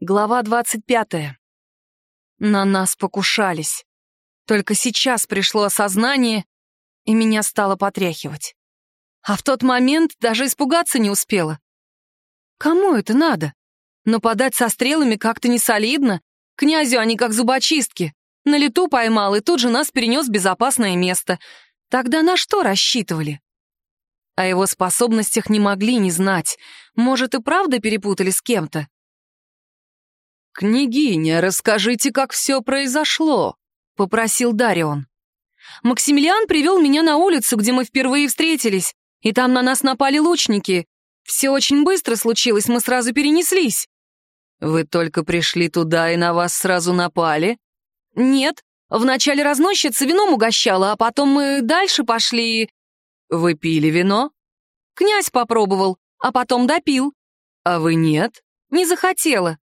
Глава двадцать пятая. На нас покушались. Только сейчас пришло осознание, и меня стало потряхивать. А в тот момент даже испугаться не успела. Кому это надо? Нападать со стрелами как-то не солидно. Князю они как зубочистки. На лету поймал и тут же нас перенес в безопасное место. Тогда на что рассчитывали? О его способностях не могли не знать. Может, и правда перепутали с кем-то? «Княгиня, расскажите, как все произошло», — попросил Дарион. «Максимилиан привел меня на улицу, где мы впервые встретились, и там на нас напали лучники. Все очень быстро случилось, мы сразу перенеслись». «Вы только пришли туда, и на вас сразу напали?» «Нет, вначале разносчица вином угощала, а потом мы дальше пошли...» «Вы пили вино?» «Князь попробовал, а потом допил». «А вы нет?» «Не захотела».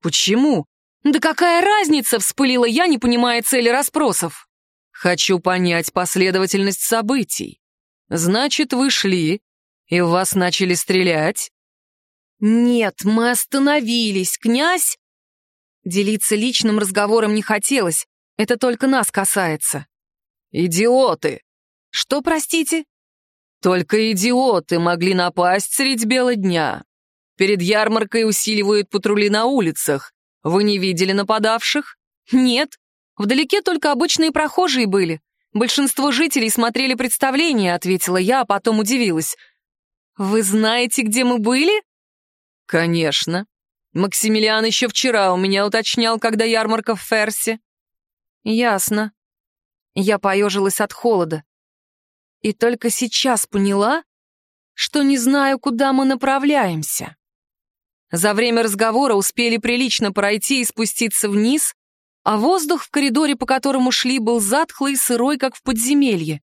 «Почему?» «Да какая разница?» — вспылила я, не понимая цели расспросов. «Хочу понять последовательность событий. Значит, вы шли, и в вас начали стрелять?» «Нет, мы остановились, князь...» Делиться личным разговором не хотелось, это только нас касается. «Идиоты!» «Что, простите?» «Только идиоты могли напасть средь бела дня. Перед ярмаркой усиливают патрули на улицах. Вы не видели нападавших? Нет. Вдалеке только обычные прохожие были. Большинство жителей смотрели представление, ответила я, а потом удивилась. Вы знаете, где мы были? Конечно. Максимилиан еще вчера у меня уточнял, когда ярмарка в Ферсе. Ясно. Я поежилась от холода. И только сейчас поняла, что не знаю, куда мы направляемся. За время разговора успели прилично пройти и спуститься вниз, а воздух в коридоре, по которому шли, был затхлый и сырой, как в подземелье.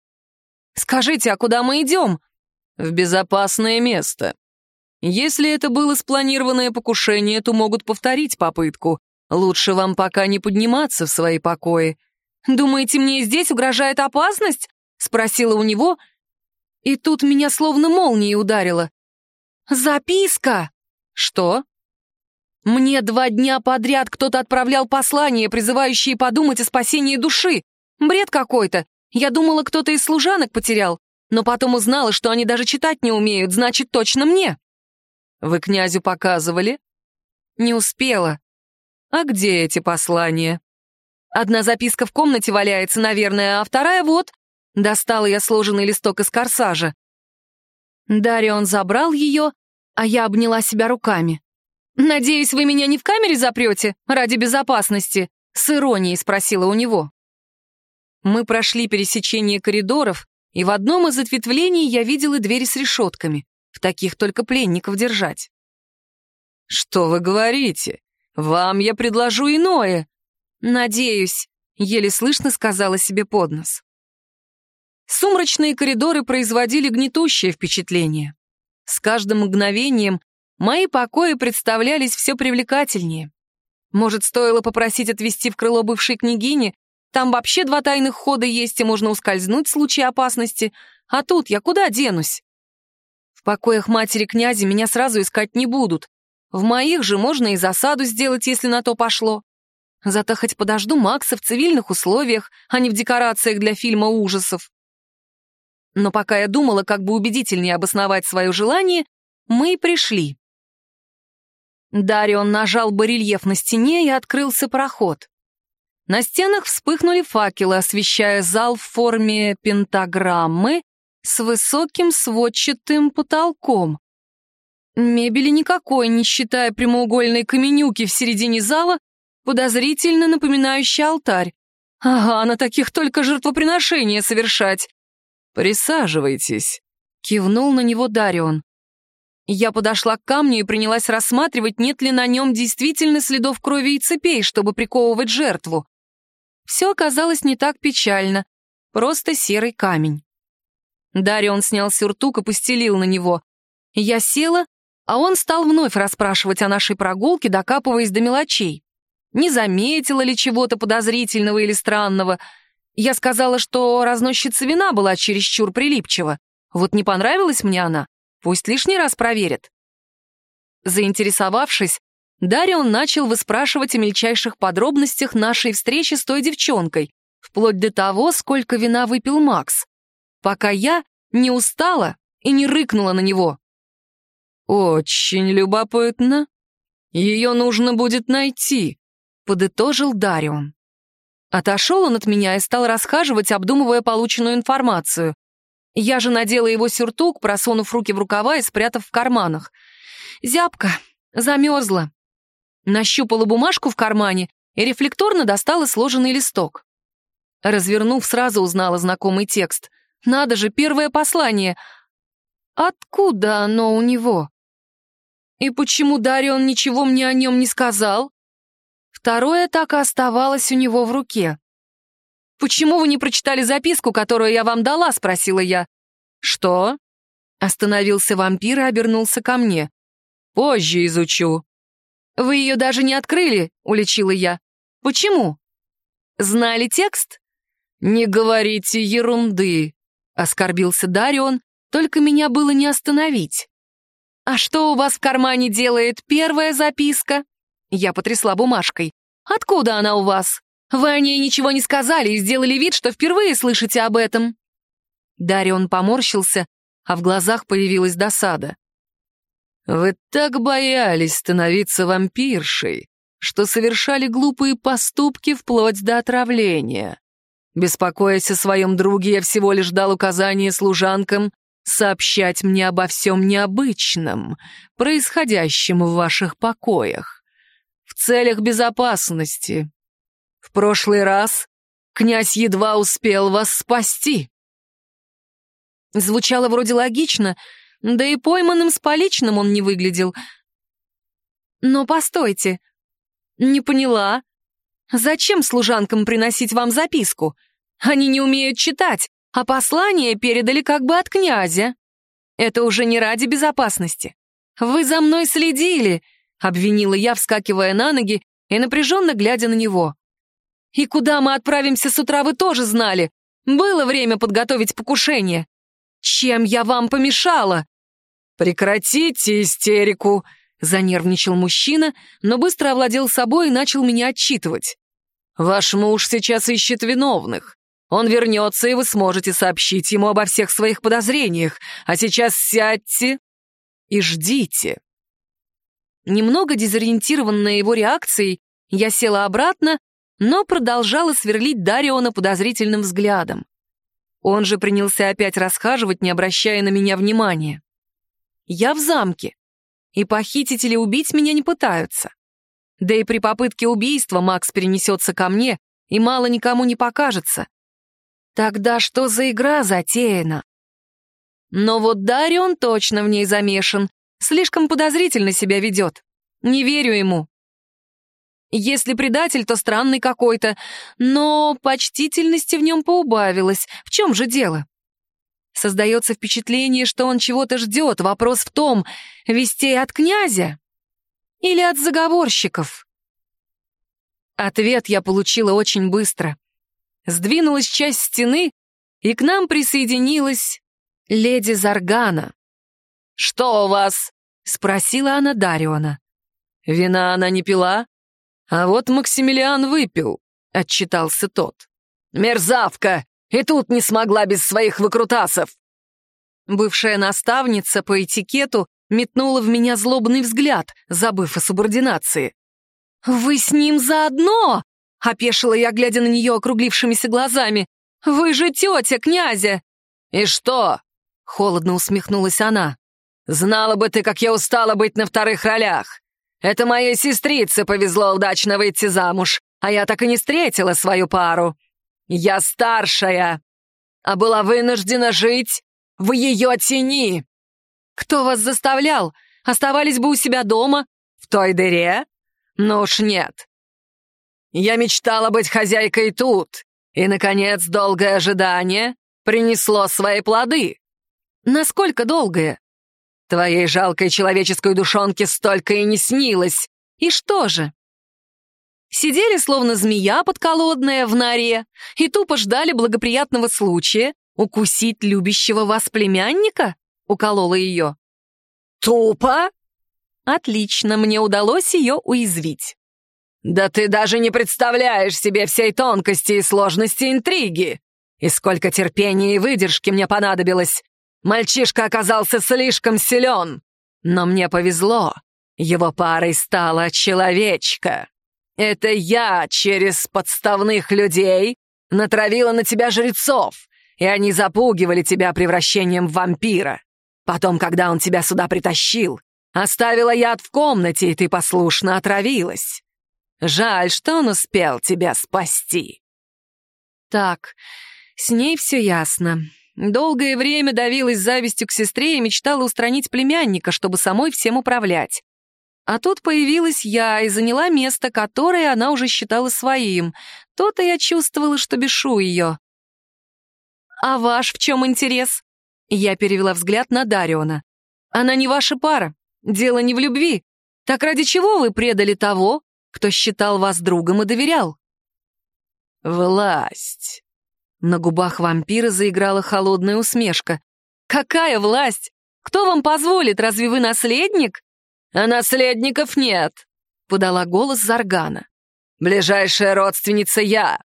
«Скажите, а куда мы идем?» «В безопасное место. Если это было спланированное покушение, то могут повторить попытку. Лучше вам пока не подниматься в свои покои». «Думаете, мне здесь угрожает опасность?» — спросила у него, и тут меня словно молнией ударило. «Записка!» «Что?» «Мне два дня подряд кто-то отправлял послания, призывающие подумать о спасении души. Бред какой-то. Я думала, кто-то из служанок потерял, но потом узнала, что они даже читать не умеют, значит, точно мне». «Вы князю показывали?» «Не успела». «А где эти послания?» «Одна записка в комнате валяется, наверное, а вторая вот». Достала я сложенный листок из корсажа. Дарион забрал ее а я обняла себя руками. «Надеюсь, вы меня не в камере запрете ради безопасности?» — с иронией спросила у него. Мы прошли пересечение коридоров, и в одном из ответвлений я видела двери с решетками. В таких только пленников держать. «Что вы говорите? Вам я предложу иное!» «Надеюсь», — еле слышно сказала себе под нос. Сумрачные коридоры производили гнетущее впечатление. С каждым мгновением мои покои представлялись все привлекательнее. Может, стоило попросить отвезти в крыло бывшей княгини? Там вообще два тайных хода есть, и можно ускользнуть в случае опасности. А тут я куда денусь? В покоях матери князя меня сразу искать не будут. В моих же можно и засаду сделать, если на то пошло. Зато хоть подожду Макса в цивильных условиях, а не в декорациях для фильма ужасов. Но пока я думала, как бы убедительнее обосновать свое желание, мы и пришли. Дарион нажал барельеф на стене, и открылся проход. На стенах вспыхнули факелы, освещая зал в форме пентаграммы с высоким сводчатым потолком. Мебели никакой, не считая прямоугольной каменюки в середине зала, подозрительно напоминающий алтарь. Ага, на таких только жертвоприношения совершать. «Присаживайтесь», — кивнул на него Дарион. Я подошла к камню и принялась рассматривать, нет ли на нем действительно следов крови и цепей, чтобы приковывать жертву. Все оказалось не так печально, просто серый камень. Дарион снял сюртук и постелил на него. Я села, а он стал вновь расспрашивать о нашей прогулке, докапываясь до мелочей. Не заметила ли чего-то подозрительного или странного — я сказала, что разносчица вина была чересчур прилипчива. Вот не понравилась мне она, пусть лишний раз проверит. Заинтересовавшись, Дарион начал выспрашивать о мельчайших подробностях нашей встречи с той девчонкой, вплоть до того, сколько вина выпил Макс, пока я не устала и не рыкнула на него. «Очень любопытно. Ее нужно будет найти», — подытожил Дарион. Отошел он от меня и стал расхаживать, обдумывая полученную информацию. Я же надела его сюртук, просунув руки в рукава и спрятав в карманах. Зябко, замерзла. Нащупала бумажку в кармане и рефлекторно достала сложенный листок. Развернув, сразу узнала знакомый текст. «Надо же, первое послание. Откуда оно у него? И почему Дарион ничего мне о нем не сказал?» Второе так и оставалось у него в руке. «Почему вы не прочитали записку, которую я вам дала?» — спросила я. «Что?» Остановился вампир и обернулся ко мне. «Позже изучу». «Вы ее даже не открыли?» — уличила я. «Почему?» «Знали текст?» «Не говорите ерунды», — оскорбился Дарион, только меня было не остановить. «А что у вас в кармане делает первая записка?» Я потрясла бумажкой. «Откуда она у вас? Вы о ней ничего не сказали и сделали вид, что впервые слышите об этом». Дарион поморщился, а в глазах появилась досада. «Вы так боялись становиться вампиршей, что совершали глупые поступки вплоть до отравления. Беспокоясь о своем друге, я всего лишь дал указание служанкам сообщать мне обо всем необычном, происходящем в ваших покоях, в целях безопасности. В прошлый раз князь едва успел вас спасти». Звучало вроде логично, да и пойманным с поличным он не выглядел. Но постойте, не поняла. Зачем служанкам приносить вам записку? Они не умеют читать, а послание передали как бы от князя. Это уже не ради безопасности. Вы за мной следили, обвинила я, вскакивая на ноги и напряженно глядя на него. И куда мы отправимся с утра, вы тоже знали. Было время подготовить покушение. Чем я вам помешала?» «Прекратите истерику!» — занервничал мужчина, но быстро овладел собой и начал меня отчитывать. «Ваш муж сейчас ищет виновных. Он вернется, и вы сможете сообщить ему обо всех своих подозрениях. А сейчас сядьте и ждите». Немного дезориентированная его реакцией, я села обратно, но продолжала сверлить Дариона подозрительным взглядом. Он же принялся опять расхаживать, не обращая на меня внимания. Я в замке, и похитители убить меня не пытаются. Да и при попытке убийства Макс перенесется ко мне и мало никому не покажется. Тогда что за игра затеяна? Но вот Дарион точно в ней замешан, слишком подозрительно себя ведет. Не верю ему. Если предатель, то странный какой-то, но почтительности в нем поубавилось. В чем же дело? Создается впечатление, что он чего-то ждет. Вопрос в том, вестей от князя или от заговорщиков? Ответ я получила очень быстро. Сдвинулась часть стены, и к нам присоединилась леди Заргана. «Что у вас?» — спросила она Дариона. «Вина она не пила?» «А вот Максимилиан выпил», — отчитался тот. «Мерзавка! И тут не смогла без своих выкрутасов!» Бывшая наставница по этикету метнула в меня злобный взгляд, забыв о субординации. «Вы с ним заодно?» — опешила я, глядя на нее округлившимися глазами. «Вы же тетя князя!» «И что?» — холодно усмехнулась она. «Знала бы ты, как я устала быть на вторых ролях. Это моей сестрице повезло удачно выйти замуж, а я так и не встретила свою пару. Я старшая, а была вынуждена жить в ее тени. Кто вас заставлял? Оставались бы у себя дома? В той дыре? Ну уж нет. Я мечтала быть хозяйкой тут, и, наконец, долгое ожидание принесло свои плоды. Насколько долгое? Твоей жалкой человеческой душонке столько и не снилось. И что же? Сидели, словно змея подколодная, в норе и тупо ждали благоприятного случая укусить любящего вас племянника? Уколола ее. Тупо? Отлично, мне удалось ее уязвить. «Да ты даже не представляешь себе всей тонкости и сложности интриги! И сколько терпения и выдержки мне понадобилось! Мальчишка оказался слишком силен! Но мне повезло, его парой стала человечка. Это я через подставных людей натравила на тебя жрецов, и они запугивали тебя превращением в вампира. Потом, когда он тебя сюда притащил, оставила яд в комнате, и ты послушно отравилась. Жаль, что он успел тебя спасти. Так, с ней все ясно. Долгое время давилась завистью к сестре и мечтала устранить племянника, чтобы самой всем управлять. А тут появилась я и заняла место, которое она уже считала своим. То-то я чувствовала, что бешу ее. «А ваш в чем интерес?» Я перевела взгляд на Дариона. «Она не ваша пара. Дело не в любви. Так ради чего вы предали того, кто считал вас другом и доверял?» «Власть!» На губах вампира заиграла холодная усмешка. «Какая власть? Кто вам позволит? Разве вы наследник?» «А наследников нет», — подала голос Заргана. «Ближайшая родственница я.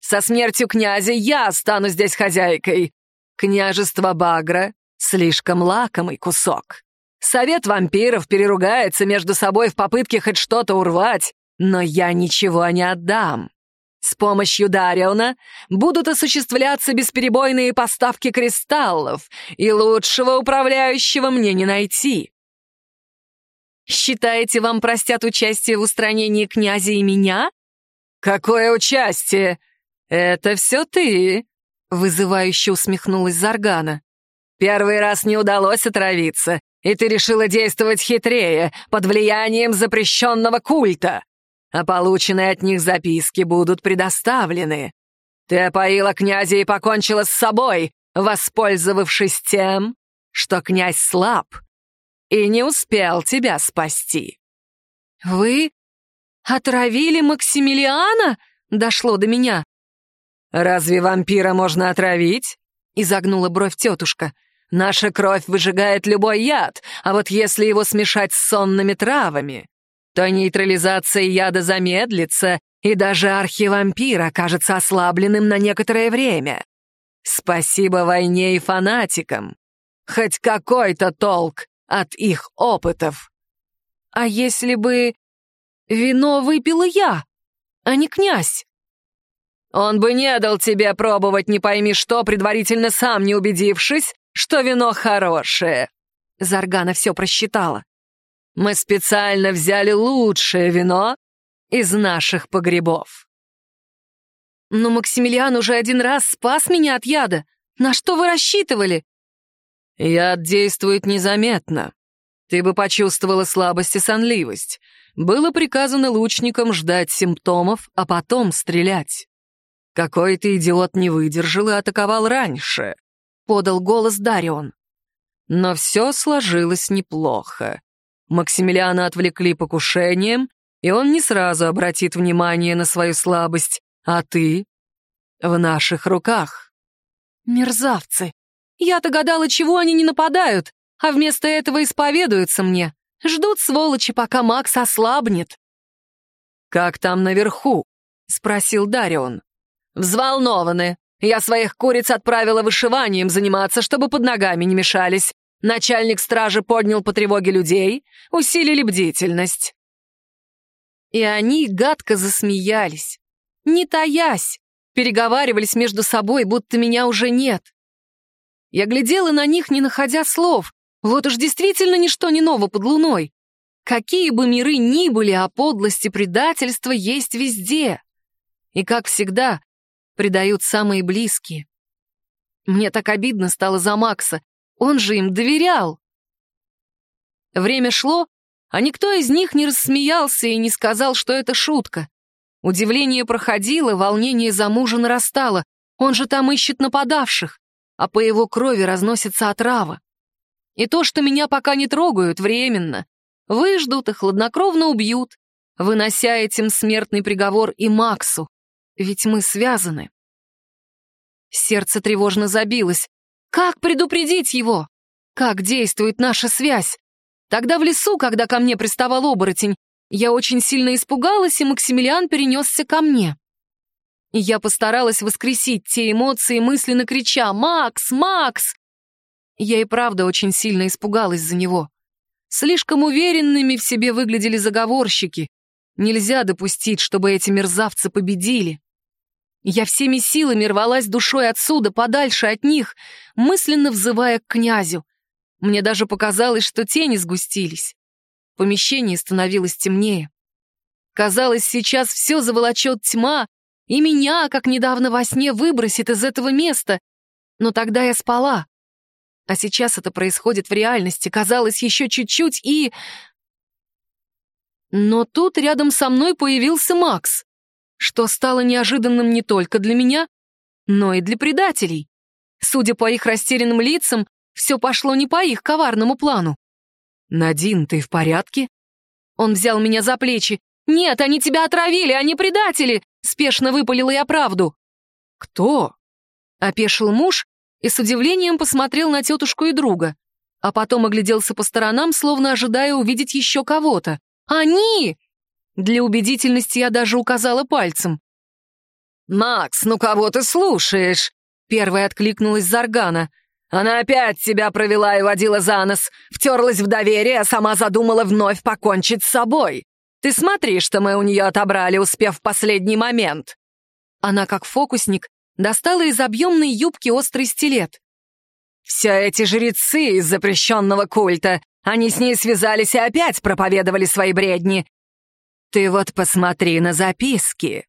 Со смертью князя я стану здесь хозяйкой. Княжество Багра — слишком лакомый кусок. Совет вампиров переругается между собой в попытке хоть что-то урвать, но я ничего не отдам. С помощью Дариона будут осуществляться бесперебойные поставки кристаллов, и лучшего управляющего мне не найти. Считаете, вам простят участие в устранении князя и меня? Какое участие? Это все ты, вызывающе усмехнулась Заргана. Первый раз не удалось отравиться, и ты решила действовать хитрее, под влиянием запрещенного культа а полученные от них записки будут предоставлены. Ты опоила князя и покончила с собой, воспользовавшись тем, что князь слаб и не успел тебя спасти». «Вы отравили Максимилиана?» — дошло до меня. «Разве вампира можно отравить?» — изогнула бровь тетушка. «Наша кровь выжигает любой яд, а вот если его смешать с сонными травами, то нейтрализация яда замедлится, и даже архивампир окажется ослабленным на некоторое время. Спасибо войне и фанатикам. Хоть какой-то толк от их опытов. А если бы вино выпила я, а не князь? Он бы не дал тебе пробовать не пойми что, предварительно сам не убедившись, что вино хорошее. Заргана все просчитала. Мы специально взяли лучшее вино из наших погребов. Но Максимилиан уже один раз спас меня от яда. На что вы рассчитывали? Яд действует незаметно. Ты бы почувствовала слабость и сонливость. Было приказано лучникам ждать симптомов, а потом стрелять. Какой-то идиот не выдержал и атаковал раньше, — подал голос Дарион. Но все сложилось неплохо. Максимилиана отвлекли покушением, и он не сразу обратит внимание на свою слабость, а ты в наших руках. Мерзавцы! Я-то гадала, чего они не нападают, а вместо этого исповедуются мне. Ждут сволочи, пока Макс ослабнет. «Как там наверху?» — спросил Дарион. «Взволнованы. Я своих куриц отправила вышиванием заниматься, чтобы под ногами не мешались. Начальник стражи поднял по тревоге людей, усилили бдительность. И они гадко засмеялись, не таясь, переговаривались между собой, будто меня уже нет. Я глядела на них, не находя слов. Вот уж действительно ничто не ново под луной. Какие бы миры ни были, а подлость и предательство есть везде. И, как всегда, предают самые близкие. Мне так обидно стало за Макса. Он же им доверял. Время шло, а никто из них не рассмеялся и не сказал, что это шутка. Удивление проходило, волнение за мужа нарастало. Он же там ищет нападавших, а по его крови разносится отрава. И то, что меня пока не трогают, временно. Выждут и хладнокровно убьют, вынося этим смертный приговор и Максу. Ведь мы связаны. Сердце тревожно забилось. Как предупредить его? Как действует наша связь? Тогда в лесу, когда ко мне приставал оборотень, я очень сильно испугалась, и Максимилиан перенесся ко мне. И я постаралась воскресить те эмоции, мысленно крича «Макс! Макс!». Я и правда очень сильно испугалась за него. Слишком уверенными в себе выглядели заговорщики. Нельзя допустить, чтобы эти мерзавцы победили. Я всеми силами рвалась душой отсюда, подальше от них, мысленно взывая к князю. Мне даже показалось, что тени сгустились. В помещении становилось темнее. Казалось, сейчас все заволочет тьма, и меня, как недавно во сне, выбросит из этого места. Но тогда я спала. А сейчас это происходит в реальности. Казалось, еще чуть-чуть и... Но тут рядом со мной появился Макс что стало неожиданным не только для меня, но и для предателей. Судя по их растерянным лицам, все пошло не по их коварному плану. «Надин, ты в порядке?» Он взял меня за плечи. «Нет, они тебя отравили, они предатели!» Спешно выпалила я правду. «Кто?» Опешил муж и с удивлением посмотрел на тетушку и друга, а потом огляделся по сторонам, словно ожидая увидеть еще кого-то. «Они!» Для убедительности я даже указала пальцем. «Макс, ну кого ты слушаешь?» Первая откликнулась Заргана. «Она опять тебя провела и водила за нос, втерлась в доверие, а сама задумала вновь покончить с собой. Ты смотри, что мы у нее отобрали, успев в последний момент». Она, как фокусник, достала из объемной юбки острый стилет. «Все эти жрецы из запрещенного культа, они с ней связались и опять проповедовали свои бредни. «Ты вот посмотри на записки!»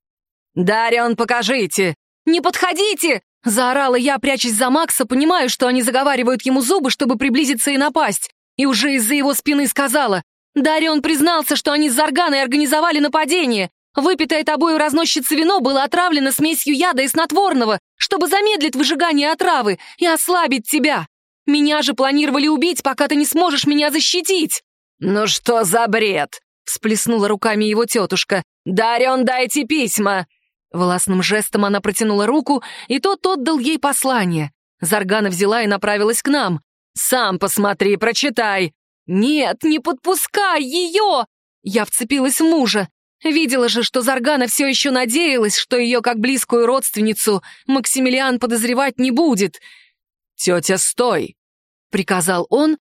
«Дарион, покажите!» «Не подходите!» — заорала я, прячась за Макса, понимаю, что они заговаривают ему зубы, чтобы приблизиться и напасть. И уже из-за его спины сказала. Дарион признался, что они с Зарганой организовали нападение. Выпитое тобою разносчица вино было отравлено смесью яда и снотворного, чтобы замедлить выжигание отравы и ослабить тебя. Меня же планировали убить, пока ты не сможешь меня защитить. «Ну что за бред?» Всплеснула руками его тетушка. «Дарион, дайте письма!» Властным жестом она протянула руку, и тот отдал ей послание. Заргана взяла и направилась к нам. «Сам посмотри, прочитай!» «Нет, не подпускай ее!» Я вцепилась в мужа. Видела же, что Заргана все еще надеялась, что ее, как близкую родственницу, Максимилиан подозревать не будет. «Тетя, стой!» — приказал он,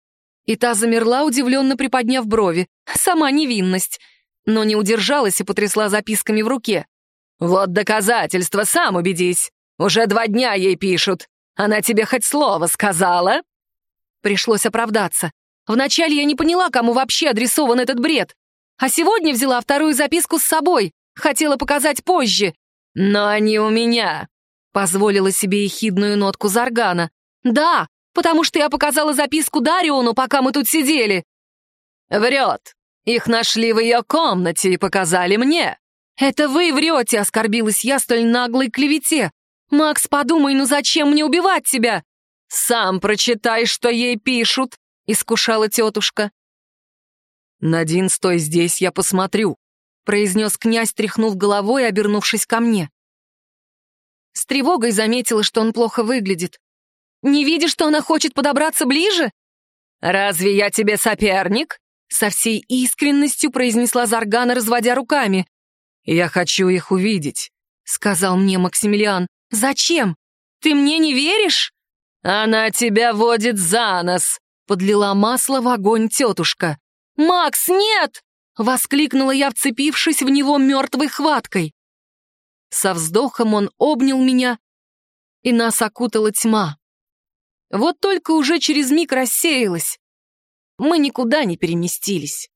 и та замерла, удивленно приподняв брови. Сама невинность. Но не удержалась и потрясла записками в руке. «Вот доказательство, сам убедись. Уже два дня ей пишут. Она тебе хоть слово сказала?» Пришлось оправдаться. Вначале я не поняла, кому вообще адресован этот бред. А сегодня взяла вторую записку с собой. Хотела показать позже. «Но они у меня», — позволила себе ехидную нотку Заргана. «Да, потому что я показала записку Дариону, пока мы тут сидели». «Врет. Их нашли в ее комнате и показали мне». «Это вы врете», — оскорбилась я столь наглой клевете. «Макс, подумай, ну зачем мне убивать тебя?» «Сам прочитай, что ей пишут», — искушала тетушка. «Надин, стой здесь, я посмотрю», — произнес князь, тряхнув головой, обернувшись ко мне. С тревогой заметила, что он плохо выглядит. Не видишь, что она хочет подобраться ближе?» «Разве я тебе соперник?» Со всей искренностью произнесла Заргана, разводя руками. «Я хочу их увидеть», — сказал мне Максимилиан. «Зачем? Ты мне не веришь?» «Она тебя водит за нос», — подлила масло в огонь тетушка. «Макс, нет!» — воскликнула я, вцепившись в него мертвой хваткой. Со вздохом он обнял меня, и нас окутала тьма. Вот только уже через миг рассеялась. Мы никуда не переместились.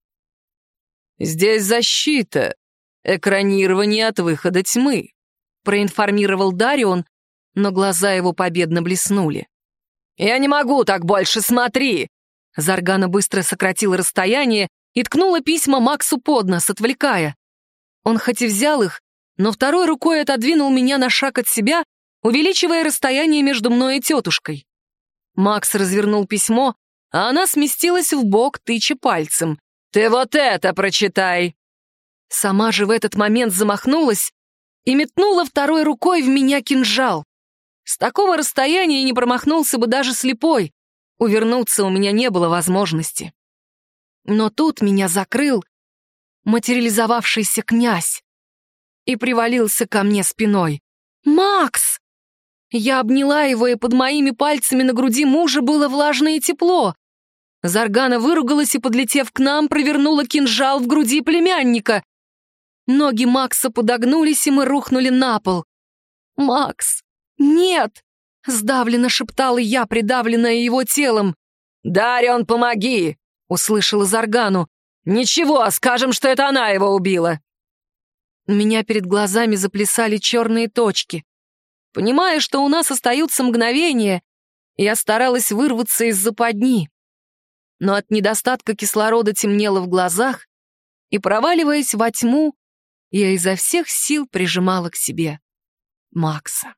«Здесь защита, экранирование от выхода тьмы», проинформировал Дарион, но глаза его победно блеснули. «Я не могу так больше, смотри!» Заргана быстро сократила расстояние и ткнула письма Максу под нос, отвлекая. Он хоть и взял их, но второй рукой отодвинул меня на шаг от себя, увеличивая расстояние между мной и тетушкой. Макс развернул письмо, а она сместилась в бок, тыча пальцем. «Ты вот это прочитай!» Сама же в этот момент замахнулась и метнула второй рукой в меня кинжал. С такого расстояния не промахнулся бы даже слепой. Увернуться у меня не было возможности. Но тут меня закрыл материализовавшийся князь и привалился ко мне спиной. «Макс!» Я обняла его, и под моими пальцами на груди мужа было влажное тепло. Заргана выругалась и, подлетев к нам, провернула кинжал в груди племянника. Ноги Макса подогнулись, и мы рухнули на пол. «Макс! Нет!» — сдавленно шептала я, придавленная его телом. «Дарион, помоги!» — услышала Заргану. «Ничего, скажем, что это она его убила!» У меня перед глазами заплясали черные точки. Понимая, что у нас остаются мгновения, я старалась вырваться из западни. Но от недостатка кислорода темнело в глазах, и, проваливаясь во тьму, я изо всех сил прижимала к себе Макса.